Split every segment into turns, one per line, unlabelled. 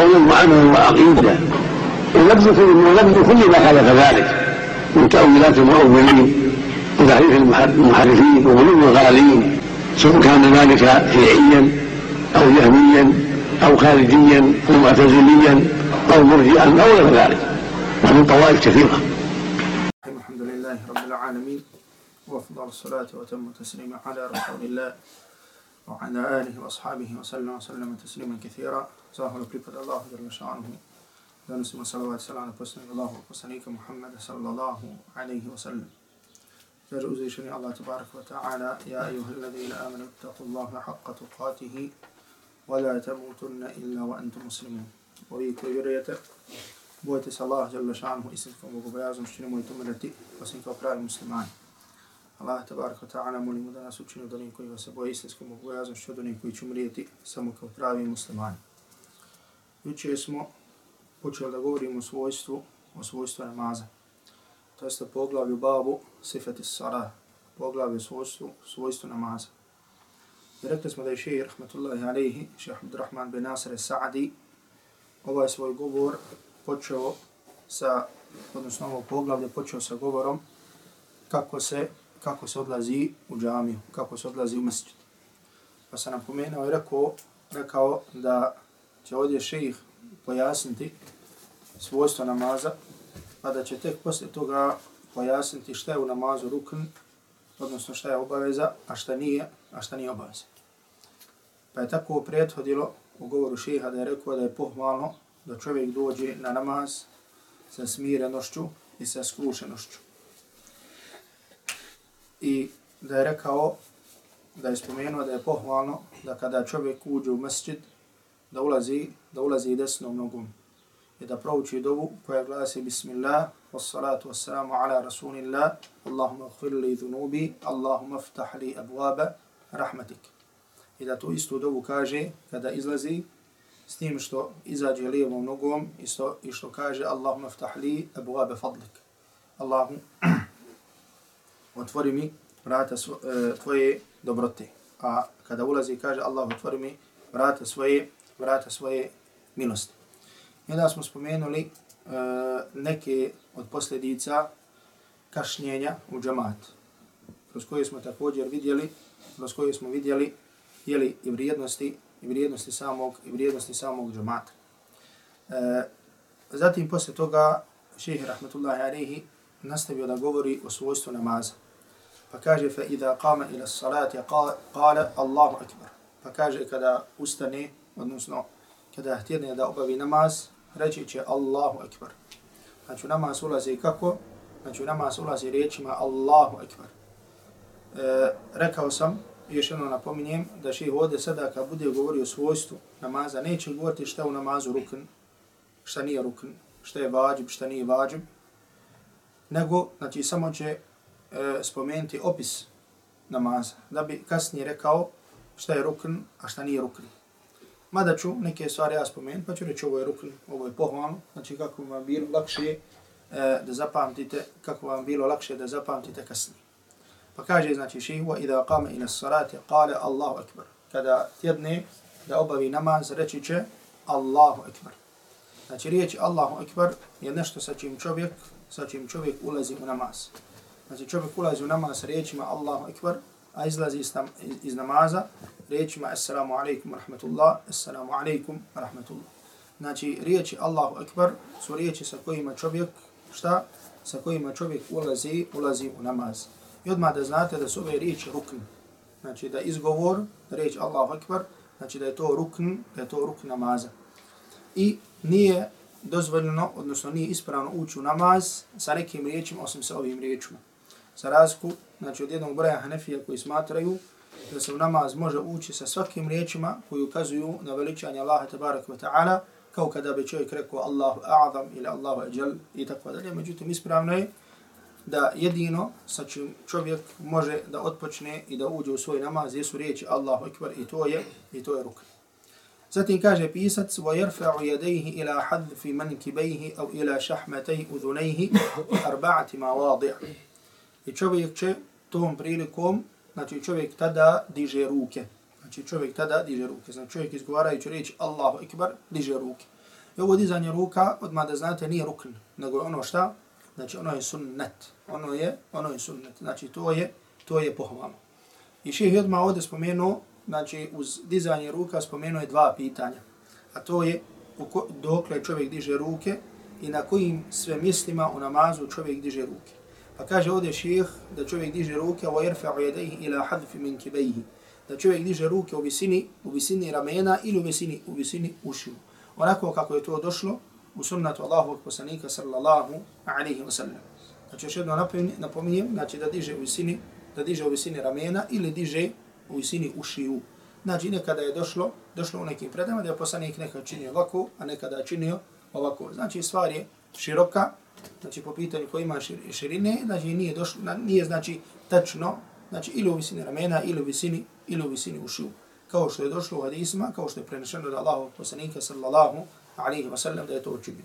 قولا وعملا وعقيدة. كل ونبذ كل ما خالف ذلك. من تأويلات المؤولين وتحريف المحرفين وغلو الغالين سواء كان ذلك شيعيا أو جهميا أو خارجيا أو معتزليا أو مرجئا أو غير ذلك. ومن طوائف كثيرة.
الحمد لله رب العالمين وأفضل الصلاة وتم التسليم على رسول الله. وعلى آله وأصحابه وسلم وسلم تسليما كثيرا. صلاه وبركة الله جل شأنه دانس ما صلى الله عليه الله وصنيك محمد صلى الله عليه وسلم جاج أزيشني الله تبارك وتعالى يا أيها الذين آمنوا اتقوا الله حق تقاته ولا تموتن إلا وأنتم مسلمون ويكو يريتك بوتس الله جل شعره إسنك وقبيازم شنمو يتمرتي وسنك وقرار المسلمين Allah tabaraka ta'ala molimo da nas učinu do koji vas se boje istinskom bogobojazom što do koji će umrijeti samo kao pravi muslimani. Juče smo počeli da govorimo o svojstvu, o svojstvu namaza. To jeste poglavlju babu sifati sara, poglavlju svojstvu, svojstvu namaza. I rekli smo da je šeji, rahmatullahi alaihi, šeji Abdurrahman bin Nasir Sa'adi, ovaj svoj govor počeo sa, odnosno ovo poglavlje počeo sa govorom kako se, kako se odlazi u džamiju, kako se odlazi u mesđid. Pa sam napomenuo i rekao, rekao da će ovdje šejih pojasniti svojstvo namaza, pa da će tek poslije toga pojasniti šta je u namazu rukn, odnosno šta je obaveza, a šta nije, a šta nije obaveza. Pa je tako prethodilo u govoru šeha da je rekao da je pohvalno da čovjek dođe na namaz sa smirenošću i sa skrušenošću. I da je rekao, da je spomenuo da je pohvalno da kada čovjek uđe u mesčid, da ulazi, da ulazi desnom nogom i da prouči dovu koja glasi Bismillah, wassalatu wassalamu ala rasulillah, Allahumma gfir li dhunubi, Allahumma ftah li abuaba rahmatik. I da tu istu dovu kaže kada izlazi s tim što izađe lijevom nogom i što, i što kaže Allahumma ftah li abuaba fadlik. Allahu, otvori mi vrata svo, e, tvoje dobrote. A kada ulazi kaže Allah otvori mi vrata svoje vrata svoje milosti. I onda smo spomenuli e, neke od posljedica kašnjenja u džamat, kroz koje smo također vidjeli, kroz koje smo vidjeli jeli, i vrijednosti i vrijednosti samog i vrijednosti samog džamata. E, zatim posle toga šejh rahmetullahi alejhi nastavio da govori o svojstvu namaza. Pa kaže fa iza qama ila salati qala Allahu akbar. Pa kaže kada ustane odnosno kada htjedne da obavi namaz, reći će Allahu Ekber. Znači namaz ulazi kako? Znači namaz ulazi riječima Allahu Ekber. E, rekao sam, još jedno napominjem, da ših ovdje sada kad bude govorio o svojstvu namaza, neće govoriti šta u namazu rukn, šta nije rukn, šta je vađib, šta nije vađib, nego znači, samo će e, spomenuti opis namaza, da bi kasnije rekao šta je rukn, a šta nije rukn. Mada ću neke stvari ja spomenuti, pa ću reći ovo je rukn, ovo je pohvalno, znači kako vam bilo lakše e, da zapamtite, kako vam bilo lakše da zapamtite kasnije. Pa kaže, znači, šihva, idha qama ila salati, kale Allahu akbar. Kada tjedne da obavi namaz, reći će Allahu akbar. Znači, riječ Allahu akbar je nešto sa čim čovjek, sa čim čovjek ulazi u namaz. Znači, čovjek ulazi u namaz sa riječima Allahu Ekber, a izlazi iz, nam, iz namaza riječima Assalamu alaikum rahmatullah, Assalamu alaikum rahmatullah. Znači, riječi Allahu Ekber su riječi sa kojima čovjek, šta? Sa kojima čovjek ulazi, ulazi u namaz. I odmah da znate da su ove riječi rukn. Znači, da izgovor, riječ Allahu Ekber, znači da je to rukn, da je to rukn namaza. I nije dozvoljeno, odnosno nije ispravno ući u namaz sa nekim riječima, osim sa ovim riječima Za razliku, znači od jednog broja Hanefija koji smatraju da se u namaz može ući sa svakim riječima koji ukazuju na veličanje Allaha tabaraka wa ta'ala, kao kada bi čovjek rekao Allahu a'zam ili Allahu ajal i tako dalje. Međutim, ispravno je da jedino sa čim čovjek može da otpočne i da uđe u svoj namaz jesu riječi Allahu akbar i to je i to je ruka. Zatim kaže pisac وَيَرْفَعُ يَدَيْهِ إِلَى حَذْفِ مَنْكِبَيْهِ أَوْ إِلَى شَحْمَتَيْ أُذُنَيْهِ أَرْبَعَةِ مَوَاضِعِ I čovjek će tom prilikom, znači čovjek tada diže ruke. Znači čovjek tada diže ruke. Znači čovjek izgovarajući reći Allahu Ekber, diže ruke. I ovo dizanje ruka, odmah da znate, nije rukn, nego je ono šta? Znači ono je sunnet. Ono je, ono je sunnet. Znači to je, to je pohvalno. I ših je odmah ovdje spomenuo, znači uz dizanje ruka spomenuo je dva pitanja. A to je dokle čovjek diže ruke i na kojim sve mislima u namazu čovjek diže ruke. Pa kaže ovdje ših da čovjek diže ruke wa yarfa'u yadayhi ila hadfi min kibayhi. Da čovjek diže ruke u visini, u visini ramena ili u visini, u visini ušiju. Onako kako je to došlo u sunnatu Allahovog poslanika sallallahu alaihi wa sallam. Znači još jedno napominjem, znači da diže u visini, da diže u visini ramena ili diže u visini ušiju. Znači nekada je došlo, došlo u nekim predama da je poslanik nekad činio ovako, a nekada je činio ovako. Znači stvar je široka, znači po pitanju koji ima širine, znači nije došlo, nije znači tačno, znači ili u visini ramena, ili u visini, ili u visini ušiju. Kao što je došlo u hadisima, kao što je prenešeno od Allahu poslanika sallallahu alaihi wa sallam da je to učinio.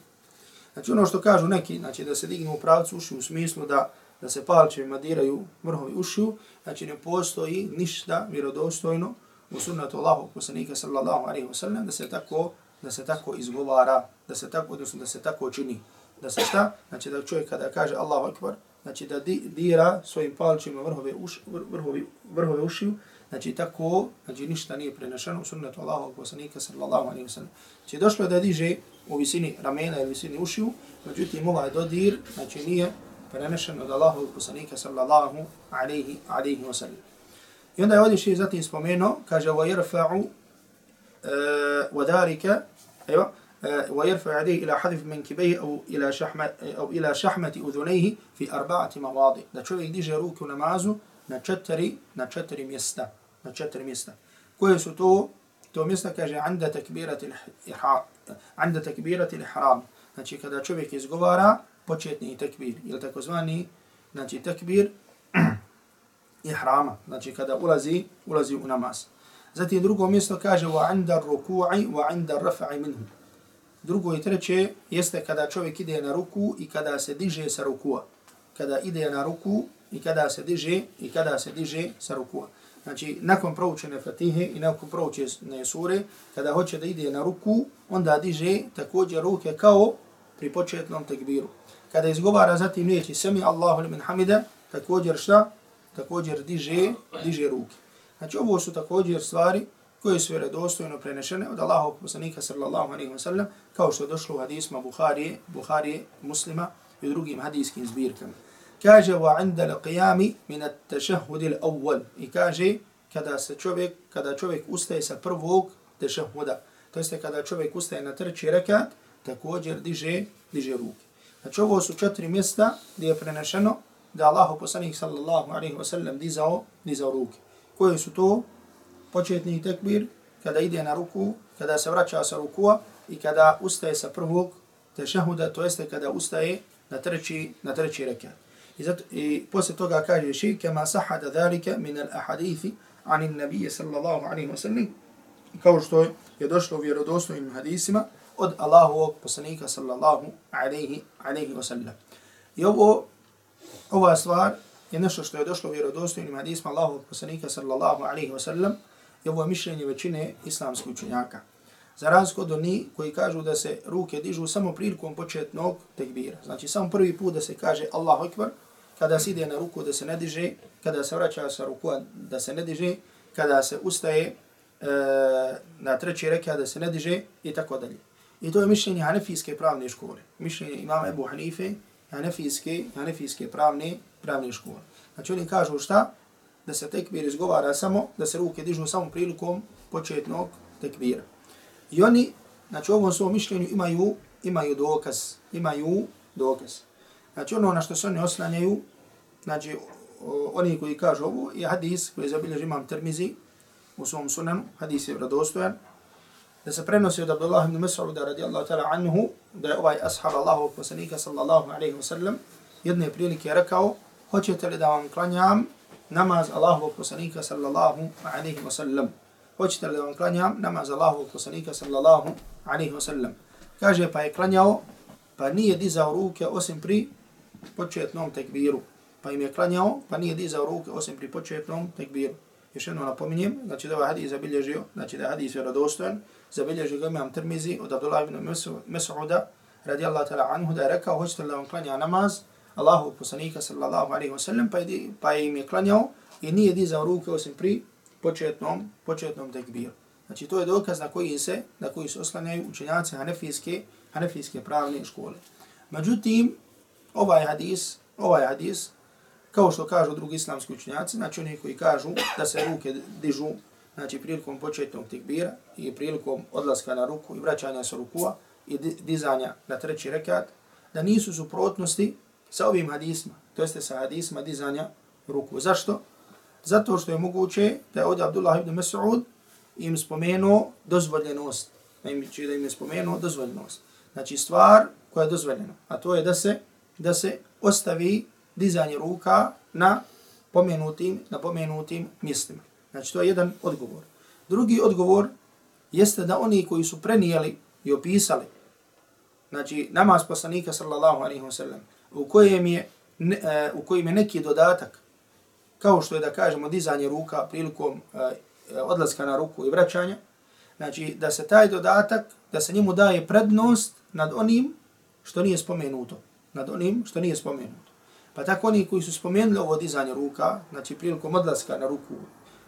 Znači ono što kažu neki, znači da se dignu u pravcu ušiju u smislu da da se palčevima diraju vrhovi ušiju, znači ne postoji ništa vjerodostojno u sunnatu Allahu poslanika sallallahu alaihi wa sallam da se tako da se tako izgovara, da se tako, odnosno da se tako čini Da se šta? Znači da čovjek kada kaže Allahu akbar, znači da di, dira svojim palčima vrhove, uš, vrhovi, vrhove ušiju, znači tako, znači ništa nije prenešeno u sunnetu Allahu poslanika sallallahu alaihi wa sallam. Znači došlo da diže u visini ramena ili visini ušiju, međutim ovaj dodir, znači nije prenešeno od Allahu poslanika sallallahu alaihi, alaihi wa sallam. I onda je ovdje še zatim spomenuo, kaže, وَيَرْفَعُ وَدَارِكَ ايوه آه، ويرفع يديه إلى حذف من كبيه أو إلى شحمة أو إلى شحمة أذنيه في أربعة مواضع. نشوف إيدي جروك ونمازو نشتري نشتري ميستا نشتري ميستا. كويس تو تو ميستا كاجا عند تكبيرة الإحرام عند تكبيرة الإحرام. نشوف كذا شوف إيدي جوارا بوشيتني تكبير. يلا تكوزواني نشوف تكبير إحرام. نشوف كذا ولزي ولزي ونماز. Zatim drugo mjesto kaže wa inda ruku'i wa inda. Drugo i treće jeste kada čovjek ide na ruku i kada se diže sa rukua. Kada ide na ruku i kada se diže i kada se diže sa rukua. Znači, nakon proučene fatihe i nakon proučene sure, kada hoće da ide na ruku, onda diže također ruke kao pri početnom tekbiru. Kada izgovara zatim riječi sami Allahu limen hamida, također šta? Također diže, diže ruke. Znači ovo su također stvari koje su vjerodostojno prenešene od Allahov poslanika sallallahu alaihi wa sallam kao što je došlo u hadisma Buhari, Buhari muslima i drugim hadijskim zbirkama. Kaže wa inda l'qiyami min at-tashahhud al-awwal. I kaže kada se čovjek kada čovjek ustaje sa prvog tešahuda, to jest kada čovjek ustaje na treći rekat, također diže diže ruke. Znači ovo su četiri mjesta gdje je prenešeno da Allahu poslanik sallallahu alaihi wa sallam dizao, dizao ruke koje su to početni tekbir, kada ide na ruku, kada se vraća sa rukua i kada ustaje sa prvog tešahuda, to jeste kada ustaje na treći, na treći rekat. I, zato, I poslije toga kaže še, kema sahada dhalika min al ahadithi anin nabije sallallahu alaihi wa sallam, kao što je došlo u vjerodostojnim hadisima od Allahovog poslanika sallallahu alaihi, alaihi wa sallam. I ovo, ova stvar je nešto što je došlo u vjerodostojnim hadisima Allahovog poslanika sallallahu alaihi wa sallam i ovo je mišljenje većine islamskih učenjaka. Za razliku od oni koji kažu da se ruke dižu samo prilikom početnog tekbira. Znači samo prvi put da se kaže Allahu Akbar, kada se ide na ruku da se ne diže, kada se vraća sa ruku da se ne diže, kada se ustaje e, na treći reka da se ne diže i tako dalje. I to je mišljenje hanefijske pravne škole. Mišljenje imama Ebu Hanife, hanefijske, hanefijske pravne pravne škole. Znači oni kažu šta? Da se tekbir izgovara samo, da se ruke dižu samo prilikom početnog tekbira. I oni, znači u ovom svom mišljenju imaju, imaju dokaz, imaju dokaz. Znači ono na što se oni oslanjaju, znači oni koji kažu ovo je hadis koji zabilježi imam termizi u svom sunanu, hadis je vradostojan, da se prenosi od Abdullah ibn Mas'uda radijallahu ta'ala anhu, da je ovaj ashab Allahovog poslanika sallallahu alaihi wa sallam, jedne prilike rekao, hoćete li da vam klanjam namaz Allahovog poslanika sallallahu alaihi wa sallam? Hoćete li da vam klanjam namaz Allahovog poslanika sallallahu alaihi wa sallam? Kaže, pa je klanjao, pa nije dizao ruke osim pri početnom tekbiru. Pa im je klanjao, pa nije dizao ruke osim pri početnom tekbiru. Još jedno napominjem, znači da ovaj hadis zabilježio, znači da je hadis vjerodostojan, zabilježio ga imam Tirmizi od Abdullah ibn Mas'uda, radijallahu ta'ala anhu, da je rekao, hoćete li da vam klanja namaz, Allahu poslanika sallallahu alaihi wa sallam, pa, pa im je klanjao i nije dizao ruke osim pri početnom, početnom tekbiru. Znači to je dokaz na koji se, na koji se oslanjaju učenjaci hanefijske, hanefijske pravne škole. Međutim, ovaj hadis, ovaj hadis, kao što kažu drugi islamski učenjaci, znači oni koji kažu da se ruke dižu znači prilikom početnog tekbira i prilikom odlaska na ruku i vraćanja sa rukua i dizanja na treći rekat, da nisu suprotnosti sa ovim hadisma, to jeste sa hadisma dizanja ruku. Zašto? Zato što je moguće da je ovdje Abdullah ibn Mas'ud im spomenuo dozvoljenost. Znači da im je spomenuo dozvoljenost. Znači stvar koja je dozvoljena, a to je da se da se ostavi dizanje ruka na pomenutim, na pomenutim mjestima. Znači, to je jedan odgovor. Drugi odgovor jeste da oni koji su prenijeli i opisali, znači, namaz poslanika, sallallahu alaihi wa sallam, u kojem je, ne, uh, u kojem je neki dodatak, kao što je da kažemo dizanje ruka prilikom uh, odlaska na ruku i vraćanja, znači, da se taj dodatak, da se njemu daje prednost nad onim što nije spomenuto. Nad onim što nije spomenuto. Pa tako oni koji su spomenuli ovo dizanje ruka, znači prilikom odlaska na ruku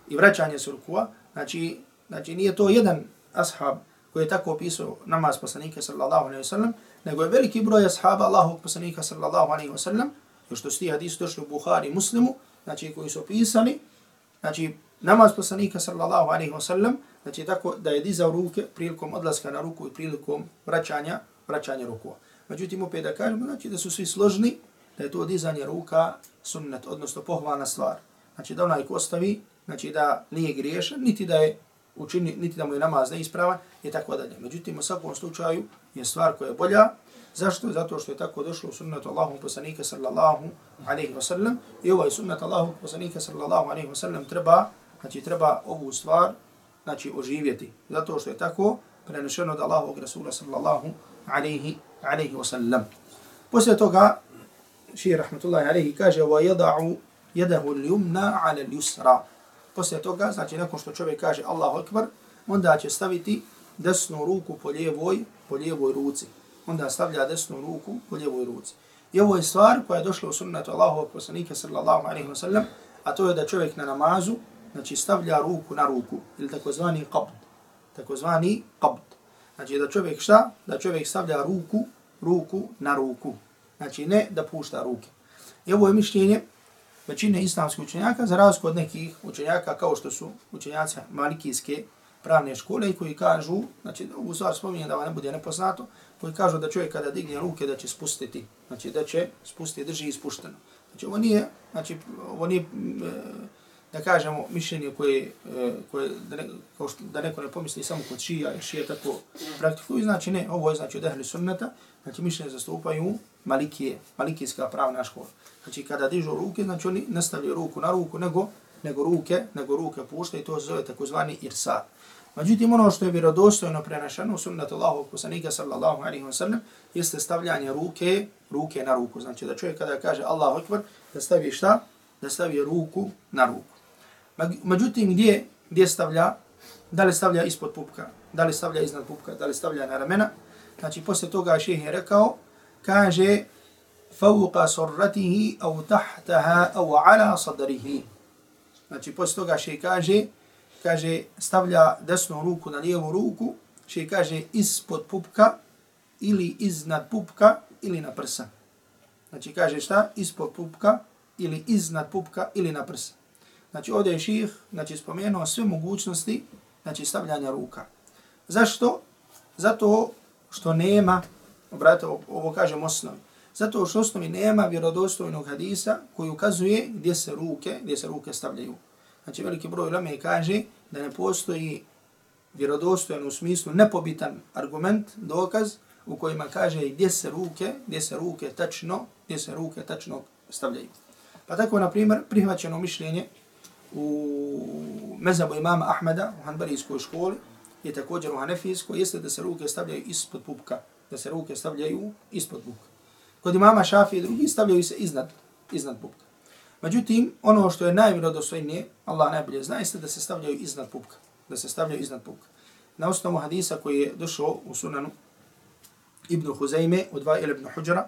i vraćanje s rukua, znači, znači nije to jedan ashab koji je tako opisao namaz poslanika sallallahu alaihi wa sallam, nego je veliki broj ashaba Allahog poslanika sallallahu alaihi wa sallam, još to ti hadisi došli u Buhari muslimu, znači koji su opisali, znači namaz poslanika sallallahu alaihi wa sallam, znači tako da je dizao ruke prilikom odlaska na ruku i prilikom vraćanja, vraćanja rukua. Međutim, opet da kažemo, znači da su svi složni, da je to dizanje ruka sunnet, odnosno pohvalna stvar. Znači da onaj ko ostavi, znači da nije griješan, niti da je učini, niti da mu je namaz neispravan, je tako dalje. Međutim, u svakom slučaju je stvar koja je bolja. Zašto? Zato što je tako došlo u sunnetu Allahu poslanika sallallahu alaihi wa sallam. I ovaj sunnet Allahu poslanika sallallahu alaihi wa sallam treba, znači treba ovu stvar, znači oživjeti. Zato što je tako prenešeno od Allahu Rasula sallallahu alaihi, alaihi wa sallam. Poslije toga, šir rahmatullahi alaihi kaže وَيَدَعُ يَدَهُ الْيُمْنَا al-yumna 'ala poslije toga, znači nakon što čovjek kaže Allahu akbar, onda će staviti desnu ruku po lijevoj, po lijevoj ruci. Onda stavlja desnu ruku po lijevoj ruci. I ovo je stvar koja je došla u sunnetu Allahu poslanika sallallahu alaihi wa sallam, a to je da čovjek na namazu, znači stavlja ruku na ruku, ili takozvani qabd. Takozvani qabd. Znači da čovjek šta? Da čovjek stavlja ruku, ruku na ruku. Znači ne da pušta ruke. I ovo je mišljenje većine islamskih učenjaka, za razliku od nekih učenjaka kao što su učenjaci malikijske pravne škole i koji kažu, znači u stvar spominjem da vam ne bude nepoznato, koji kažu da čovjek kada digne ruke da će spustiti, znači da će spustiti, drži ispušteno. Znači ovo nije, znači ovo nije, da kažemo, mišljenje koje, e, koje da, ne, kao što, da neko ne pomisli samo kod šija, jer šija tako praktikuju, znači ne, ovo je znači od ehli sunnata, znači mišljenje zastupaju malikije, malikijska pravna škola. Znači kada dižu ruke, znači oni ne stavljaju ruku na ruku, nego, nego ruke, nego ruke pušta i to se zove takozvani irsa. Međutim, ono što je vjerodostojno prenašeno u sunnetu Allahu poslanika sallallahu alaihi wa sallam jeste stavljanje ruke, ruke na ruku. Znači da čovjek kada kaže Allahu akbar, da stavi šta? Da stavi ruku na ruku. Međutim, gdje, gdje stavlja? Da li stavlja ispod pupka? Da li stavlja iznad pupka? Da li stavlja na ramena? Znači, posle toga šeh je rekao, kaže, fauqa surratihi au tahtaha au ala sadrihi. Znači, posle toga šeh kaže, kaže, stavlja desnu ruku na lijevu ruku, šeh kaže, ispod pupka ili iznad pupka ili na prsa. Znači, kaže šta? Ispod pupka ili iznad pupka ili na prsa. Znači ovdje je ših znači, spomenuo sve mogućnosti znači, stavljanja ruka. Zašto? Zato što nema, obratite, ovo kažem osnovi, zato što osnovi nema vjerodostojnog hadisa koji ukazuje gdje se ruke, gdje se ruke stavljaju. Znači veliki broj lame kaže da ne postoji vjerodostojan u smislu nepobitan argument, dokaz, u kojima kaže gdje se ruke, gdje se ruke tačno, gdje se ruke tačno stavljaju. Pa tako, na primjer, prihvaćeno mišljenje u mezabu imama Ahmeda u Hanbarijskoj školi i također u Hanefijskoj jeste da se ruke stavljaju ispod pupka, da se ruke stavljaju ispod pupka. Kod imama Šafi i drugi stavljaju se iznad, iznad pupka. Međutim, ono što je najvjerodostojnije, Allah najbolje zna, jeste da se stavljaju iznad pupka. Da se stavljaju iznad pupka. Na osnovu hadisa koji je došao u sunanu Ibn Huzayme od ili ibn Hujra,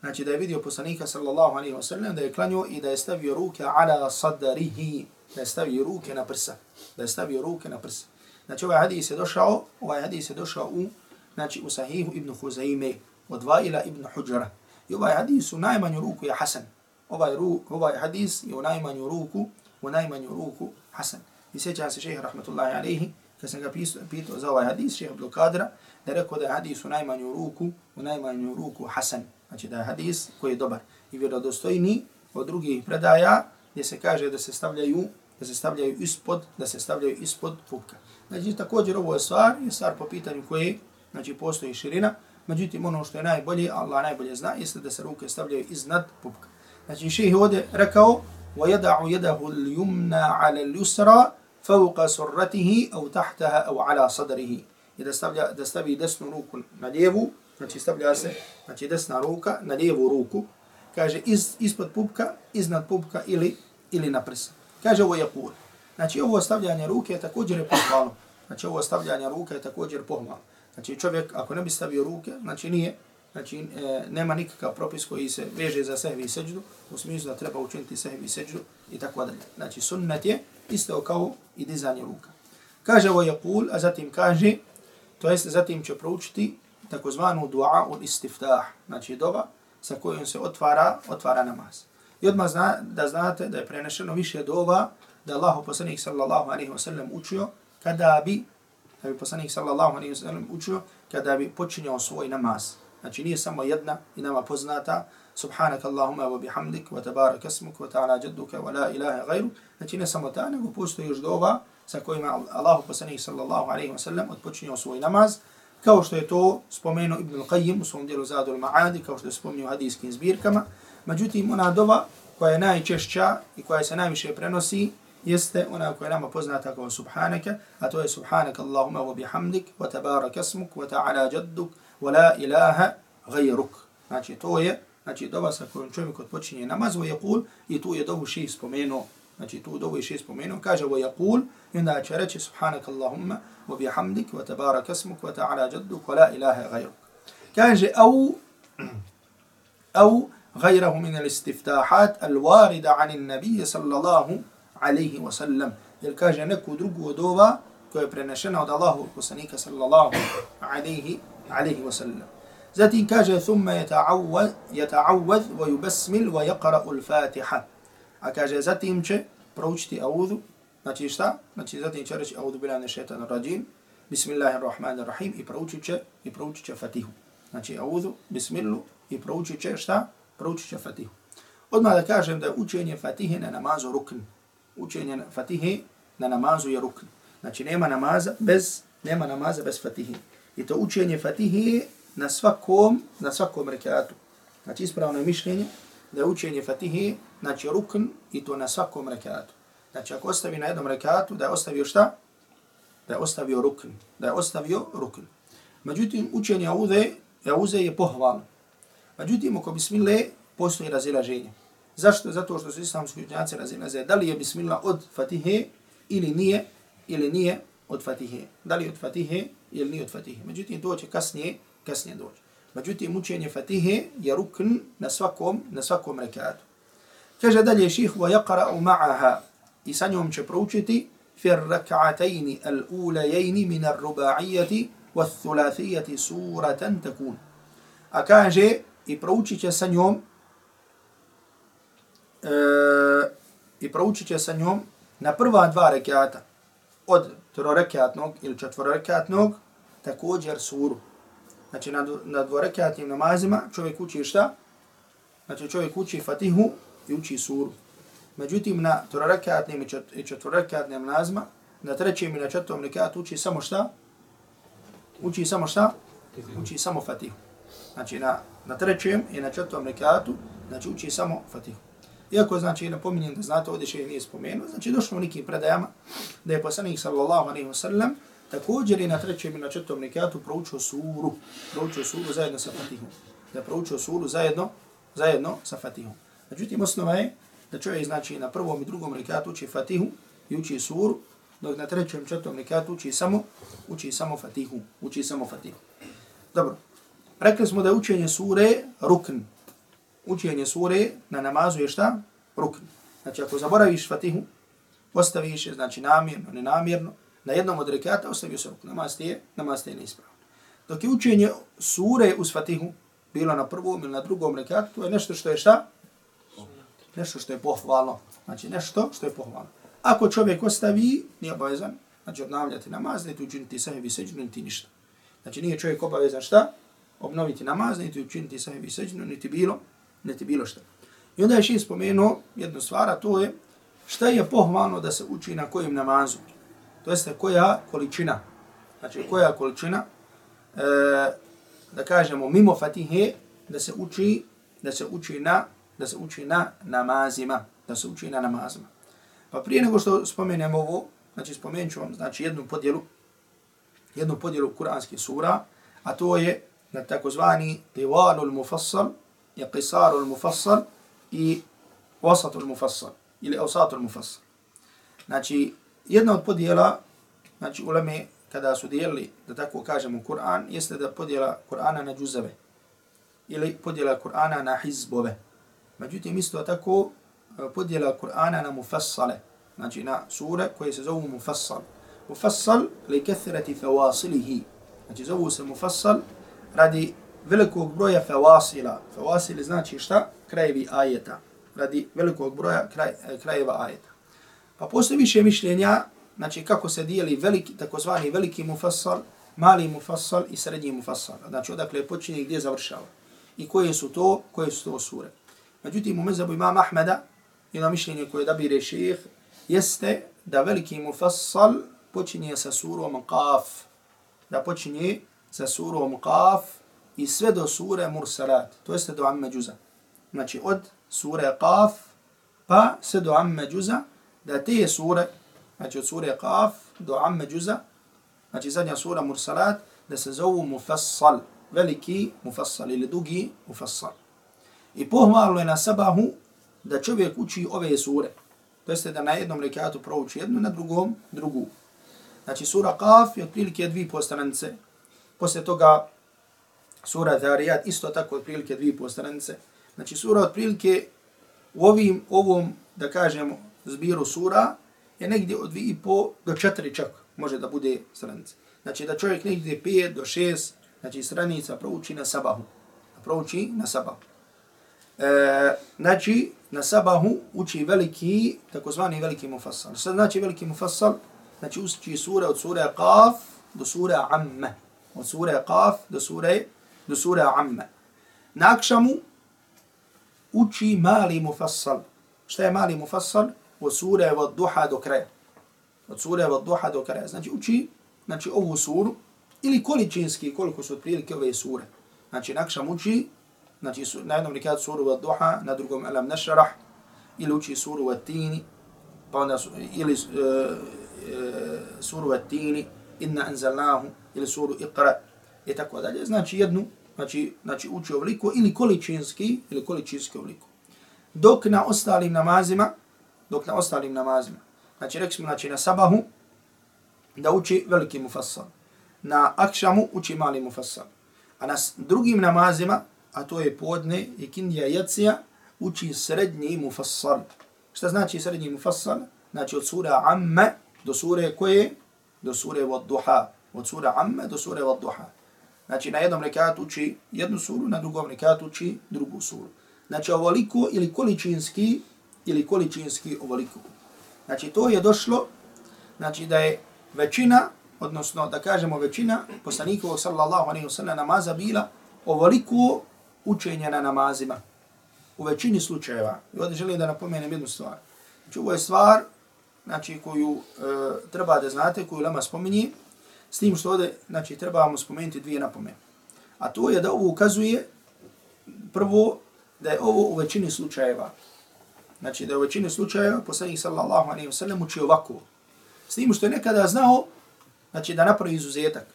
znači da je vidio poslanika sallallahu alaihi wa sallam, da je klanio i da je stavio ruke ala sadarihi, da je stavio ruke na prsa. Da je stavio ruke na prsa. Znači ovaj hadis je došao, ovaj hadis je došao u, znači u sahihu Ibn Huzaime, od Vaila ibn Huđara. I ovaj hadis u najmanju ruku je Hasan. Ovaj, ru, ovaj hadis je u najmanju ruku, u najmanju ruku Hasan. I sjeća se šeha rahmatullahi alaihi, kad sam ga pitao za ovaj hadis, šeha Abdul Kadra, da rekao da je hadis u najmanju ruku, u najmanju ruku Hasan. Znači da je hadis koji je dobar i vjerodostojni od drugih predaja gdje se kaže da se stavljaju da se stavljaju ispod, da se stavljaju ispod pupka. Znači također ovo je stvar, je stvar po pitanju koje znači postoji širina, međutim ono što je najbolje, Allah najbolje zna, jeste da se ruke stavljaju iznad pupka. Znači šehi ovdje rekao وَيَدَعُ يَدَهُ الْيُمْنَ عَلَى الْيُسْرَ فَوْقَ سُرَّتِهِ أَوْ تَحْتَهَا أَوْ عَلَى صَدَرِهِ i da, stavlja, da stavi desnu ruku na lijevu, znači stavlja se znači desna ruka na lijevu ruku, kaže iz, ispod pupka, iznad pupka ili, ili na prsa. Kaže ovo je kul. Znači ovo stavljanje ruke je također je pohvalno. Znači ovo stavljanje ruke je također pohvalno. Znači čovjek ako ne bi stavio ruke, znači nije, znači e, nema nikakav propis koji se veže za sehvi i seđu, u smislu da treba učiniti sehvi i seđu i tako dalje. Znači sunnet je isto kao i dizanje ruka. Kaže ovo je kul, a zatim kaže, to jest zatim će proučiti takozvanu dua ul istiftah, znači doba sa kojom se otvara, otvara namaz. I odmah zna, da znate da je prenešeno više dova da Allah poslanik sallallahu alaihi wa sallam učio kada bi, da bi poslanik sallallahu alaihi wa sallam učio kada bi počinjao svoj namaz. Znači nije samo jedna i nama poznata Subhanak Allahumma wa bihamdik wa tabarak asmuk wa ta'ala jadduka wa la ilaha gajru. Znači ne samo ta, nego postoji još dova sa kojima Allah poslanik sallallahu alaihi wa sallam odpočinjao svoj namaz kao što je to spomenuo Ibn al-Qayyim u svom dijelu Zadul Ma'adi, kao što je spomenuo u hadijskim zbirkama. Međutim, ona dova koja je najčešća i koja se najviše prenosi, jeste ona koja je nama poznata kao Subhanaka, a to je Subhanaka Allahumma wa bihamdik, wa tabarak asmuk, wa ta'ala jadduk, wa la ilaha gajruk. Znači, to je znači, dova sa kojom čovjek odpočinje namaz, wa je i tu je dovu ših spomenuo znači tu dovu je šest spomenuo, kaže yaqul, i onda će reći subhanak Allahumma, wa bihamdik, wa tabarak asmuk, wa ta'ala jadduk, wa la ilaha gajruk. Kaže, au, au, غيره من الاستفتاحات الواردة عن النبي صلى الله عليه وسلم jer kaže neku drugu od ova koja je prenešena od Allahu poslanika sallallahu alaihi alaihi wa sallam. Zatim kaže yata'awwadh wa yubasmil wa yaqra'u al-Fatiha. A kaže, zatim će proučiti audu, znači šta? Znači zatim će reći audu bilane šetan rajim, bismillahirrahmanirrahim i proučit će, i proučit će fatihu. Znači audu, bismillu i proučit će šta? Proučit će fatihu. Odmah da kažem da je učenje fatihe na namazu rukn. Učenje fatihe na namazu je rukn. Znači nema namaza bez, nema namaza bez fatihe. I to učenje fatihe na svakom, na svakom rekatu. Znači ispravno je mišljenje da je učenje fatihe znači rukn i to na svakom rekatu. Znači ako ostavi na jednom rekatu, da je ostavio šta? Da je ostavio rukn. Da je ostavio rukn. Međutim, učenje auze, auze je pohvalno. Međutim, ako bismile, postoji razilaženje. Zašto? Zato što su islamski učenjaci razilaze. Da li je bismillah od fatihe ili nije, ili nije od fatihe. Da li je od fatihe ili nije od fatihe. Međutim, to će kasnije, kasnije doći. Međutim, učenje fatihe je rukn na svakom, na svakom rekatu. Kaže dalje ših, yaqra'u ma'aha. I sa njom će proučiti rak'atajni al-ulajajni min ar-ruba'iyyati wa thulathiyati suratan takun. A kaže, i proučit će sa njom e, i proučit će sa njom na prva dva rekata od trorekatnog ili četvorekatnog također suru. Znači na, na dvorekatnim namazima čovjek uči šta? Znači čovjek uči fatihu i uči suru. Međutim, na trorekatnim i četvorekatnim namazima, na trećem i na četvrtom rekatu uči samo šta? Uči samo šta? Uči samo fatihu. Znači na, na trećem i na četvrtom rekatu, znači uči samo fatihu. Iako znači napominjem da znate ovdje še nije spomenuo, znači došlo u nekim predajama da je poslanik sallallahu alaihi wa sallam također je na trećem i na četvrtom rekatu proučio suru, proučio suru zajedno sa fatihom. Da proučio suru zajedno, zajedno sa fatihom. Međutim, osnova je da čovjek znači na prvom i drugom rekatu uči fatihu i uči suru, dok na trećem i četvrtom rekatu uči samo, uči samo fatihu, uči samo fatihu. Dobro, rekli smo da učenje sure rukn. Učenje sure na namazu je šta? Rukn. Znači, ako zaboraviš fatihu, ostaviš je, znači namjerno, nenamjerno, na jednom od rekata ostavio se ruku. Namaz ti je, namaz ti je neispravno. Dok je učenje sure uz fatihu, bilo na prvom ili na drugom rekatu, to je nešto što je šta? Nešto što je pohvalno. Znači, nešto što je pohvalno. Ako čovjek ostavi, nije obavezan, znači obnavljati namaz, niti učiniti sahibi seđnu, niti ništa. Znači, nije čovjek obavezan šta? obnoviti namaz, niti učiniti sahibi seđnu, niti bilo, niti bilo šta. I onda je še spomenuo jednu stvar, a to je šta je pohvalno da se uči na kojem namazu. To jeste koja količina. Znači koja količina, e, da kažemo mimo fatihe, da se uči, da se uči na, da se uči na namazima. Da se uči na namazima. Pa prije nego što spomenemo ovo, znači spomenut ću vam znači, jednu podjelu, jednu podjelu kuranskih sura, a to je na takozvani tivalul mufassal i qisarul mufassal i wasatul mufassal ili ausatul mufassal. Znači, jedna od podjela, znači uleme kada su dijelili, da tako kažemo, Kur'an, jeste da podjela Kur'ana na džuzave ili podjela Kur'ana na hizbove. Međutim, isto tako e, podjela Kur'ana na mufassale, znači na sure koje se zovu mufassal. Mufassal li kathrati fawasilihi. Znači zovu se mufassal radi velikog broja fawasila. Fawasili znači šta? Krajevi ajeta. Radi velikog broja kraj, e, krajeva ajeta. Pa postoji više mišljenja, znači kako se dijeli veliki, takozvani veliki mufassal, mali mufassal i srednji mufassal. Znači odakle počinje i gdje završava. I koje su to, koje su to sure. Međutim, u mezabu imam Ahmeda, jedno mišljenje koje dabire šeheh, jeste da veliki mufassal počinje sa surom Qaf. Da počinje sa surom Qaf i sve do sure Mursalat. To jeste do Amme Juza. Znači od sure Qaf pa sve do Amme Juza, da te sure, znači od sure Qaf do Amme Džuza, znači zadnja sura Mursalat, da se zovu mufassal, veliki mufassal ili dugi mufassal. I pohvalno je na sabahu da čovjek uči ove sure. To jeste da na jednom rekatu prouči jednu, na drugom drugu. Znači sura Qaf je otprilike dvije postranice. Poslije toga sura Zarijat isto tako otprilike dvije postranice. Znači sura otprilike u ovim, ovom, da kažemo, zbiru sura je negdje od dvije i po do četiri čak može da bude stranice. Znači da čovjek negdje 5 do šest, znači stranica prouči na sabahu. Prouči na sabahu. E, znači, na sabahu uči veliki, takozvani veliki mufassal. Sad znači veliki mufassal, znači uči sura od sura Qaf do sura Amme. Od sura Qaf do sura, do sura Amme. Na akšamu uči mali mufassal. Šta je mali mufassal? Od sure od duha do kraja. Od sure od duha do kraja. Znači uči znači, ovu suru ili količinski koliko su otprilike ove sure. Znači nakšam uči znači na jednom rekiatu suru od duha, na drugom alam nešarah, ili uči suru od tini, pa onda ili uh, uh, suru od tini, inna anzalnahu, ili suru iqra, i tako dalje. Znači jednu, znači, znači uči ovoliko, ili količinski, ili količinski ovoliko. Dok na ostalim namazima, dok na ostalim namazima, znači rekli smo, znači na sabahu, da uči veliki mufassal. Na akšamu uči mali mufassal. A na drugim namazima, a to je podne i kindija jacija, uči srednji mufassal. Šta znači srednji mufassal? Znači od sura Amme do sure koje? Do sure Wadduha. Od sura Amme do sure Wadduha. Znači na jednom rekatu uči jednu suru, na drugom rekatu uči drugu suru. Znači ovoliko ili količinski, ili količinski ovoliko. Znači to je došlo, znači da je većina, odnosno da kažemo većina poslanikovog sallallahu alaihi wa sallam namaza bila ovoliko učenja na namazima u većini slučajeva. I ovdje želim da napomenem jednu stvar. Znači, ovo je stvar znači koju e, treba da znate, koju Lama spominje, s tim što ovdje, znači, trebamo spomenuti dvije napomene. A to je da ovo ukazuje, prvo, da je ovo u većini slučajeva. Znači, da je u većini slučajeva poslanik sallallahu alaihi wa sallam učio ovako. S tim što je nekada znao, znači, da napravi izuzetak.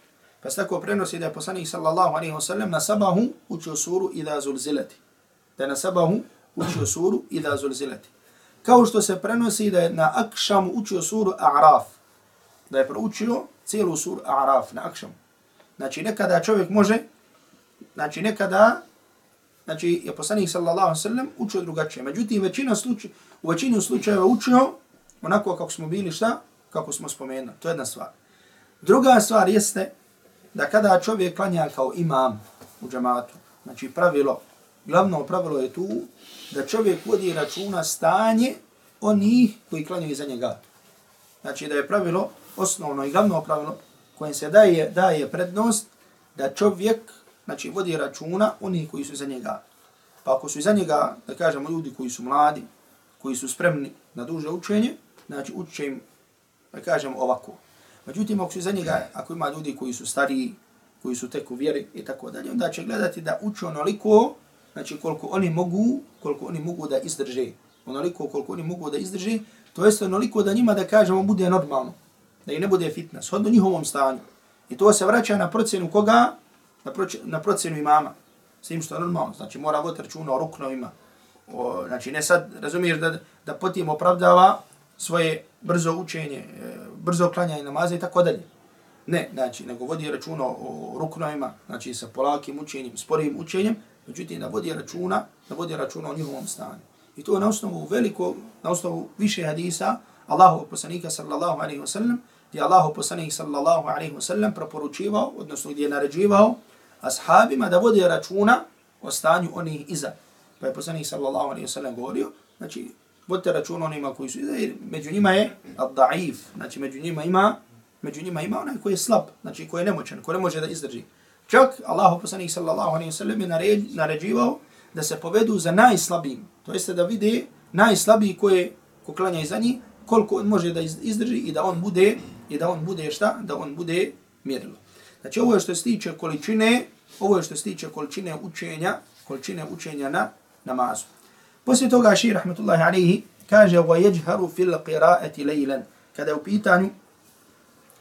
Pa se tako prenosi da je poslanik sallallahu alaihi wa sallam na sabahu učio suru Ida zulzilati. Da je na sabahu učio suru Ida zulzilati. Kao što se prenosi da je na akšamu učio suru A'raf. Da je proučio cijelu suru A'raf na akšamu. Znači nekada čovjek može, znači nekada, znači je poslanik sallallahu alaihi sallam učio drugačije. Međutim, većina slučaj, u većini slučajeva učio onako kako smo bili šta, kako smo spomenuli. To je jedna stvar. Druga stvar jeste da kada čovjek klanja kao imam u džamatu, znači pravilo, glavno pravilo je tu da čovjek vodi računa stanje onih koji klanjaju iza njega. Znači da je pravilo, osnovno i glavno pravilo, kojim se daje, daje prednost da čovjek znači, vodi računa oni koji su za njega. Pa ako su za njega, da kažemo, ljudi koji su mladi, koji su spremni na duže učenje, znači uče im, da kažemo, ovako. Međutim, ako su za njega, ako ima ljudi koji su stariji, koji su tek u vjeri i tako dalje, onda će gledati da uče onoliko, znači koliko oni mogu, koliko oni mogu da izdrže. Onoliko koliko oni mogu da izdrže, to jest onoliko da njima da kažemo bude normalno, da i ne bude fitness, hodno njihovom stanju. I to se vraća na procjenu koga? Na, proč, na procjenu imama. S tim što je normalno, znači mora voditi računa o ruknovima. O, znači ne sad, razumiješ da, da potim opravdava svoje brzo učenje, e, brzo klanjanje namaza i tako dalje. Ne, znači, nego vodi računa o ruknovima, znači sa polakim učenjem, sporim učenjem, međutim da vodi računa, da vodi računa o njihovom stanju. I to na osnovu veliko, na osnovu više hadisa, Allahu poslanika sallallahu alaihi wa sallam, gdje Allahu poslanik sallallahu alaihi wa sallam preporučivao, odnosno gdje je naređivao ashabima da vode računa o stanju onih iza. Pa je poslanik sallallahu alaihi wasallam govorio, znači, vodite računa onima koji su iza, jer među njima je ad-da'if, znači među njima ima, među njima ima onaj koji je slab, znači koji je nemoćan, koji ne može da izdrži. Čak Allah poslanik sallallahu alaihi wasallam je naređivao da se povedu za najslabijim, to jeste da vide najslabiji koje ko klanja iza njih, koliko on može da izdrži i da on bude, i da on bude šta? Da on bude mjerilo. Znači ovo je što se tiče količine, ovo je što se tiče količine učenja, količine učenja na namazu. Poslije toga šir, rahmetullahi alaihi, kaže وَيَجْهَرُ فِي الْقِرَاءَةِ لَيْلًا Kada je u pitanju,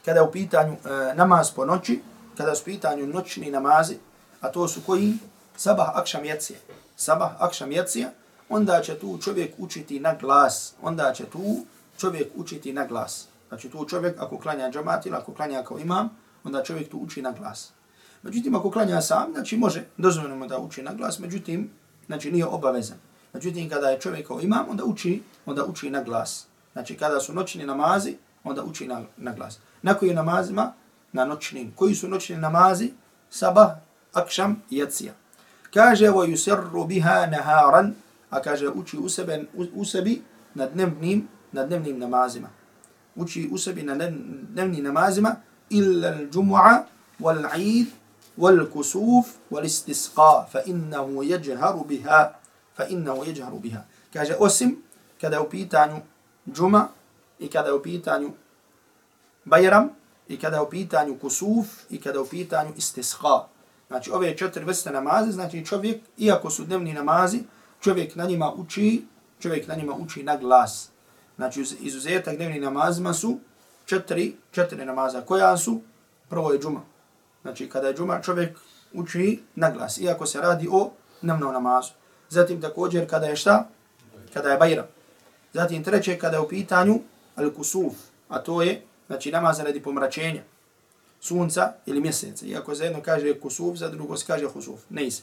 kada je u pitanju uh, namaz po noći, kada su u pitanju noćni namazi, a to su koji? Sabah, akšam, jacija. Sabah, akšam, jacija, onda će tu čovjek učiti na glas. Onda će tu čovjek učiti na glas. Znači tu čovjek ako klanja džamat ili ako klanja kao imam, onda čovjek tu uči na glas. Međutim, ako klanja sam, znači može, dozvoljeno mu da uči na glas, međutim, znači nije obavezan. Međutim, kada je čovjek kao imam, onda uči, onda uči na glas. Znači, kada su noćni namazi, onda uči na, na glas. Na koji namazima? Na noćnim. Koji su noćni namazi? Sabah, akšam jacija. Kaže, vo yusirru biha naharan, a kaže, uči u, sebe, u, u sebi na dnevnim, na dnevnim namazima. Uči u sebi na dnevnim namazima, wal-istisqa, fa innahu jeđharu biha, fa innahu jeđharu biha. Kaže, osim kada je u pitanju džuma i kada u pitanju Bajram i kada u pitanju kusuf i kada u pitanju istisqa. Znači ove četiri vrste namaze, znači čovjek, iako su dnevni namazi, čovjek na njima uči, čovjek na njima uči na glas. Znači izuzetak dnevni namazima su četiri, četiri namaza. Koja su? Prvo je džuma. Znači kada je džuma, čovjek uči na glas, iako se radi o dnevnom namazu. Zatim također kada je šta? Kada je Bajram. Zatim treće kada je u pitanju al-kusuf, a to je znači namaz radi pomračenja sunca ili mjeseca. Iako za jedno kaže kusuf, za drugo se kaže husuf. Ne ise.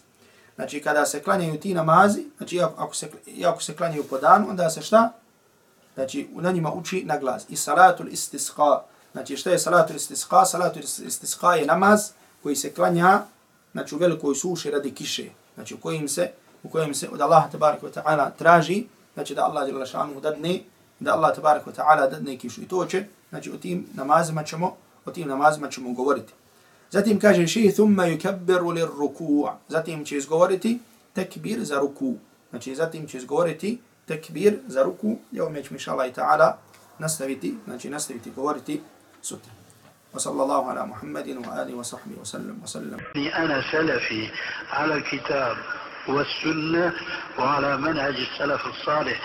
Znači kada se klanjaju ti namazi, znači ako se, ako se klanjaju po danu, onda se šta? Znači na njima uči na glas. I salatul istisqa. Znači šta je salatul istisqa? Salatul istisqa je namaz koji se klanja znači, u velikoj suši radi kiše. Znači u kojim se, u kojim se od Allaha tabaraka wa ta'ala traži, znači da Allah jala šanu dadne, da Allah tabaraka wa ta'ala dadne kišu. I to će Znači o tim namazima ćemo, o tim namazima ćemo govoriti. Zatim kaže še thumma yukabbiru lirruku'. Zatim će izgovoriti tekbir za ruku. Znači zatim će izgovoriti tekbir za ruku. Evo mi ćemo inshallah i ta'ala nastaviti, znači nastaviti govoriti sutra. وصلى الله على محمد وآله وصحبه وسلم وسلم
أنا سلفي على الكتاب والسنة وعلى منهج السلف الصالح